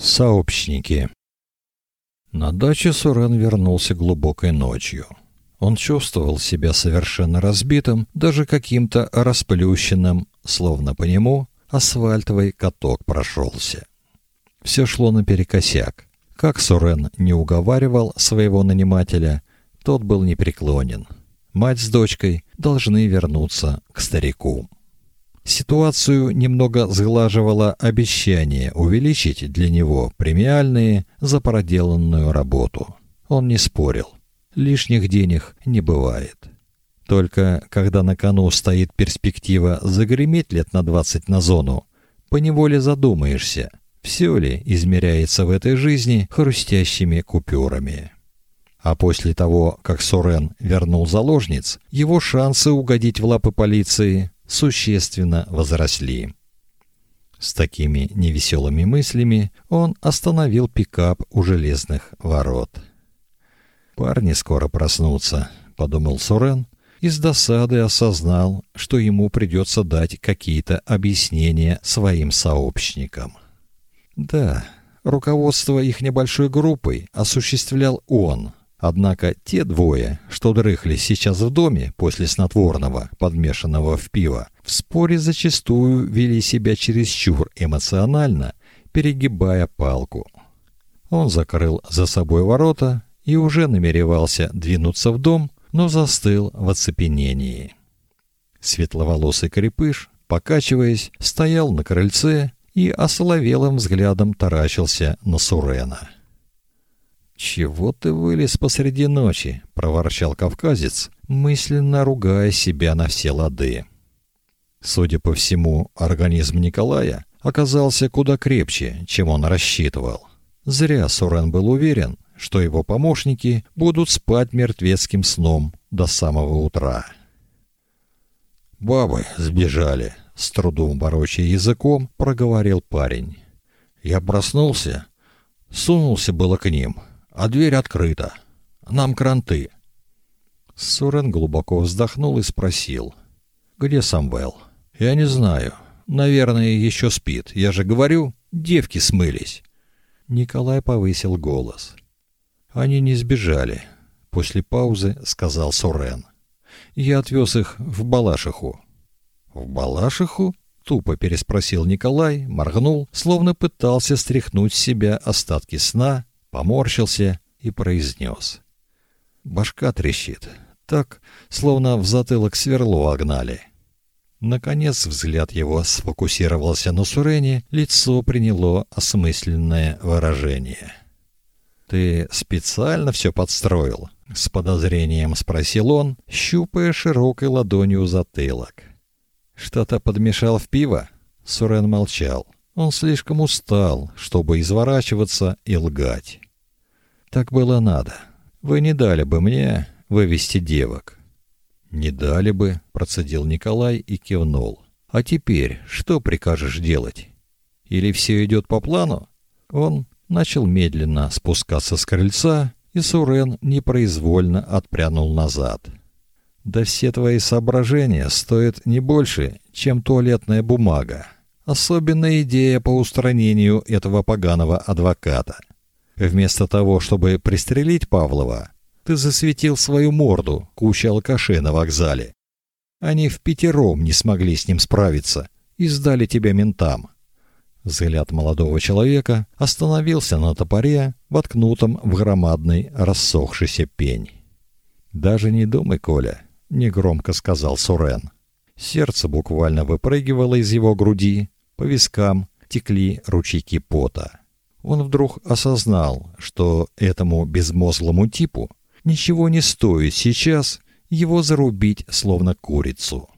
Сообщники. На даче Сурен вернулся глубокой ночью. Он чувствовал себя совершенно разбитым, даже каким-то расплющенным, словно по нему асфальтовый каток прошелся. Все шло наперекосяк. Как Сурен не уговаривал своего нанимателя, тот был непреклонен. Мать с дочкой должны вернуться к старику. Ситуацию немного сглаживало обещание увеличить для него премиальные за проделанную работу. Он не спорил. Лишних денег не бывает. Только когда на кону стоит перспектива загреметь лет на 20 на зону, поневоле задумаешься, все ли измеряется в этой жизни хрустящими купюрами. А после того, как Сорен вернул заложниц, его шансы угодить в лапы полиции существенно возросли. С такими невеселыми мыслями он остановил пикап у железных ворот. Парни скоро проснутся, подумал Сорен и с досады осознал, что ему придется дать какие-то объяснения своим сообщникам. Да, руководство их небольшой группой осуществлял он, Однако те двое, что дрыхли сейчас в доме после снотворного, подмешанного в пиво, в споре зачастую вели себя чересчур эмоционально, перегибая палку. Он закрыл за собой ворота и уже намеревался двинуться в дом, но застыл в оцепенении. Светловолосый крепыш, покачиваясь, стоял на крыльце и осоловелым взглядом таращился на Сурена. «Чего ты вылез посреди ночи?» — проворчал кавказец, мысленно ругая себя на все лады. Судя по всему, организм Николая оказался куда крепче, чем он рассчитывал. Зря Сурен был уверен, что его помощники будут спать мертвецким сном до самого утра. «Бабы сбежали», — с трудом ворочая языком, проговорил парень. «Я проснулся, сунулся было к ним» а дверь открыта. Нам кранты. Сурен глубоко вздохнул и спросил: "Где Самвел?" "Я не знаю. Наверное, еще спит. Я же говорю, девки смылись". Николай повысил голос. "Они не сбежали", после паузы сказал Сурен. "Я отвез их в Балашиху". "В Балашиху?" тупо переспросил Николай, моргнул, словно пытался стряхнуть с себя остатки сна поморщился и произнес. Башка трещит, так, словно в затылок сверло огнали. Наконец взгляд его сфокусировался на Сурене, лицо приняло осмысленное выражение. «Ты специально все подстроил?» — с подозрением спросил он, щупая широкой ладонью затылок. «Что-то подмешал в пиво?» Сурен молчал. Он слишком устал, чтобы изворачиваться и лгать. Так было надо. Вы не дали бы мне вывести девок. Не дали бы, процедил Николай и кивнул. А теперь что прикажешь делать? Или все идет по плану? Он начал медленно спускаться с крыльца, и Сурен непроизвольно отпрянул назад. Да все твои соображения стоят не больше, чем туалетная бумага. Особенная идея по устранению этого поганого адвоката. Вместо того, чтобы пристрелить Павлова, ты засветил свою морду куче алкашей на вокзале. Они в пятером не смогли с ним справиться и сдали тебя ментам. Взгляд молодого человека остановился на топоре, воткнутом в громадный рассохшийся пень. «Даже не думай, Коля», — негромко сказал Сурен. Сердце буквально выпрыгивало из его груди, по вискам текли ручейки пота. Он вдруг осознал, что этому безмозглому типу ничего не стоит сейчас его зарубить словно курицу.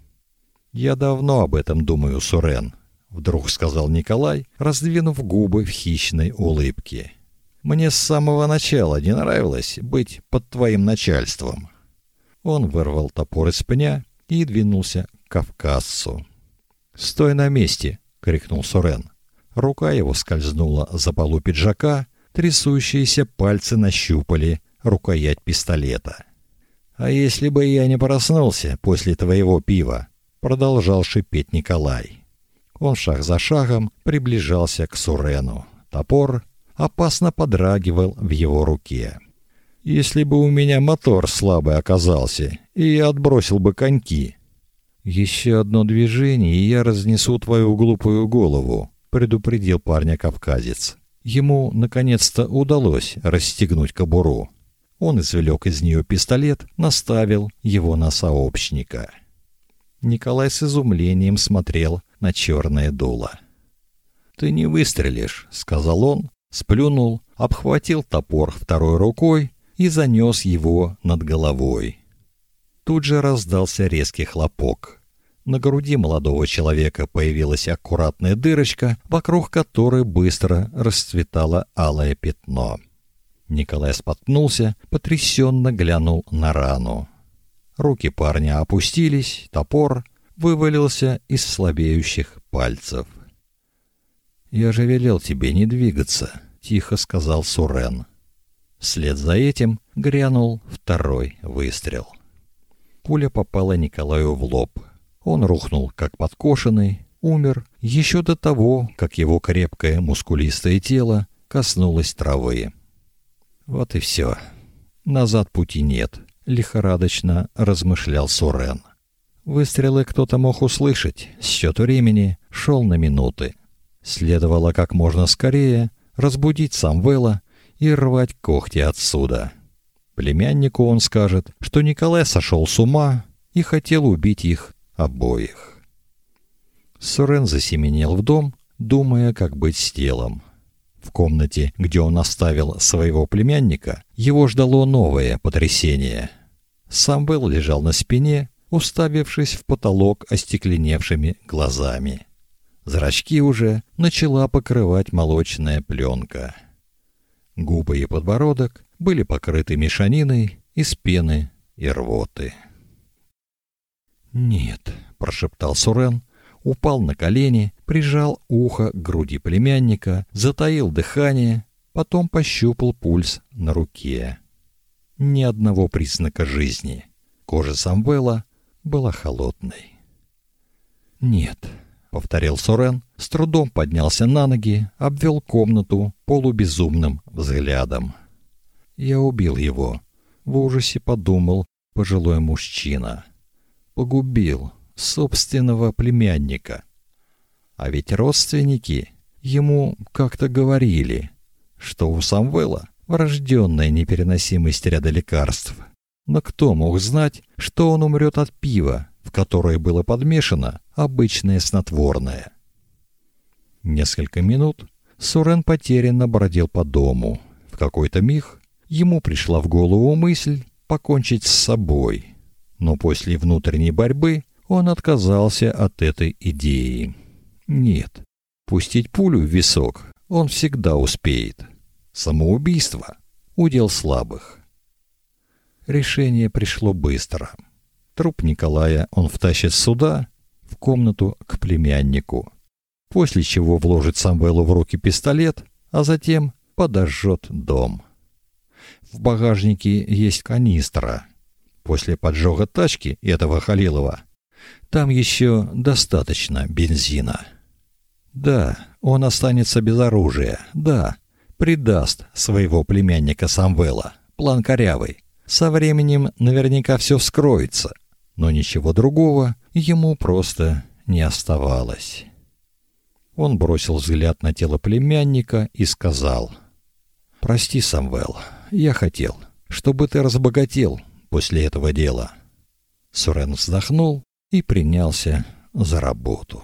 «Я давно об этом думаю, Сурен», — вдруг сказал Николай, раздвинув губы в хищной улыбке. «Мне с самого начала не нравилось быть под твоим начальством». Он вырвал топор из пня и двинулся кавказцу. "Стой на месте", крикнул Сорен. Рука его скользнула за полу пиджака, трясущиеся пальцы нащупали рукоять пистолета. А если бы я не проснулся после твоего пива, продолжал шипеть Николай. Он шаг за шагом приближался к Сурену. Топор опасно подрагивал в его руке. «Если бы у меня мотор слабый оказался, и я отбросил бы коньки». «Еще одно движение, и я разнесу твою глупую голову», — предупредил парня кавказец. Ему, наконец-то, удалось расстегнуть кобуру. Он извлек из нее пистолет, наставил его на сообщника. Николай с изумлением смотрел на черное дуло. «Ты не выстрелишь», — сказал он, сплюнул, обхватил топор второй рукой и занес его над головой. Тут же раздался резкий хлопок. На груди молодого человека появилась аккуратная дырочка, вокруг которой быстро расцветало алое пятно. Николай споткнулся, потрясенно глянул на рану. Руки парня опустились, топор вывалился из слабеющих пальцев. «Я же велел тебе не двигаться», — тихо сказал Сурен. Вслед за этим грянул второй выстрел. Пуля попала Николаю в лоб — он рухнул, как подкошенный, умер еще до того, как его крепкое мускулистое тело коснулось травы. Вот и все. Назад пути нет, лихорадочно размышлял Сурен. Выстрелы кто-то мог услышать, счет времени шел на минуты. Следовало как можно скорее разбудить Самвела и рвать когти отсюда. Племяннику он скажет, что Николай сошел с ума и хотел убить их обоих. Сорен засеменил в дом, думая, как быть с телом. В комнате, где он оставил своего племянника, его ждало новое потрясение. Самвел лежал на спине, уставившись в потолок остекленевшими глазами. Зрачки уже начала покрывать молочная пленка. Губы и подбородок были покрыты мешаниной из пены и рвоты. «Нет», — прошептал Сурен, упал на колени, прижал ухо к груди племянника, затаил дыхание, потом пощупал пульс на руке. Ни одного признака жизни. Кожа Самвела была холодной. «Нет», — повторил Сурен, с трудом поднялся на ноги, обвел комнату полубезумным взглядом. «Я убил его», — в ужасе подумал пожилой мужчина погубил собственного племянника. А ведь родственники ему как-то говорили, что у Самвела врожденная непереносимость ряда лекарств. Но кто мог знать, что он умрет от пива, в которое было подмешано обычное снотворное? Несколько минут Сурен потерянно бродил по дому. В какой-то миг ему пришла в голову мысль покончить с собой — но после внутренней борьбы он отказался от этой идеи. Нет, пустить пулю в висок он всегда успеет. Самоубийство — удел слабых. Решение пришло быстро. Труп Николая он втащит сюда, в комнату к племяннику, после чего вложит Самвелу в руки пистолет, а затем подожжет дом. В багажнике есть канистра — после поджога тачки этого Халилова, там еще достаточно бензина. Да, он останется без оружия, да, предаст своего племянника Самвела, план корявый. Со временем наверняка все вскроется, но ничего другого ему просто не оставалось. Он бросил взгляд на тело племянника и сказал, «Прости, Самвел, я хотел, чтобы ты разбогател, после этого дела. Сурен вздохнул и принялся за работу.